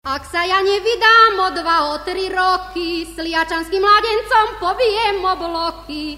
Ak sa ja nevydám o dva, o tri roky, s liačanským mladencom pobijem obloky.